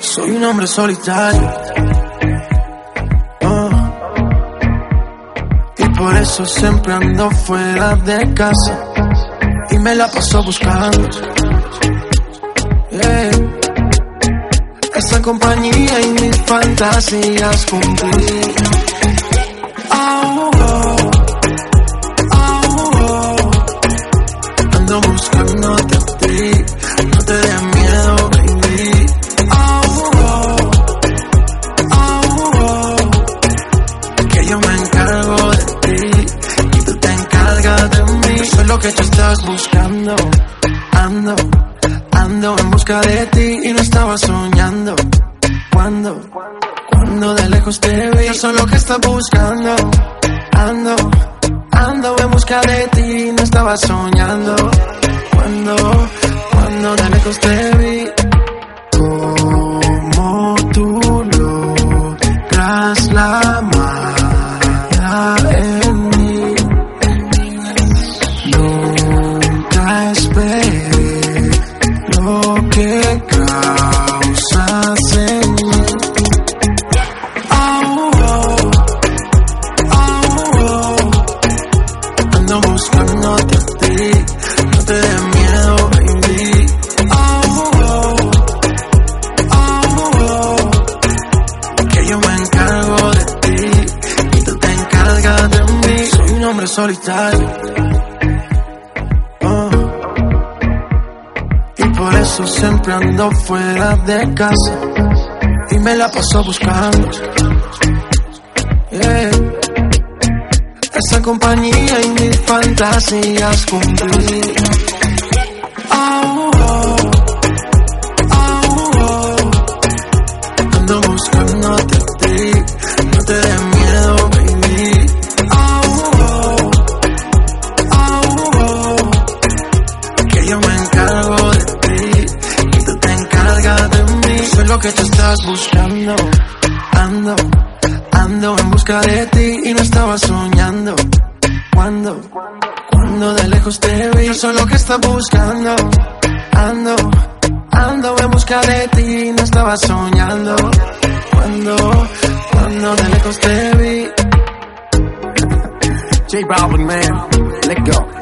Soy un hombre solitario. Oh. Y por eso siempre ando fuera de casa. Y me la paso buscando. Yeah. Esta compañía y mis fantasías. Oh, oh. Oh, encargas de mí. Soy lo que tú estás buscando. Ando, ando en busca de ti y no estaba soñando. Cuando, cuando de lejos te vi, yo soy lo que estás buscando. Ando, ando en busca de ti, no estaba soñando. Cuando, cuando de lejos te vi, como tú logras la magia solitario. Oh. Y por eso siempre ando fuera de casa y me la paso buscando. Esa compañía y mis fantasías cumplir. Lo que tú estás buscando. Ando, ando en busca de ti y no estaba soñando. Cuando, cuando de lejos te vi, yo soy lo que estás buscando. Ando, ando en busca de ti, no estaba soñando. Cuando, cuando de lejos te vi. J Balvin, man. Let go.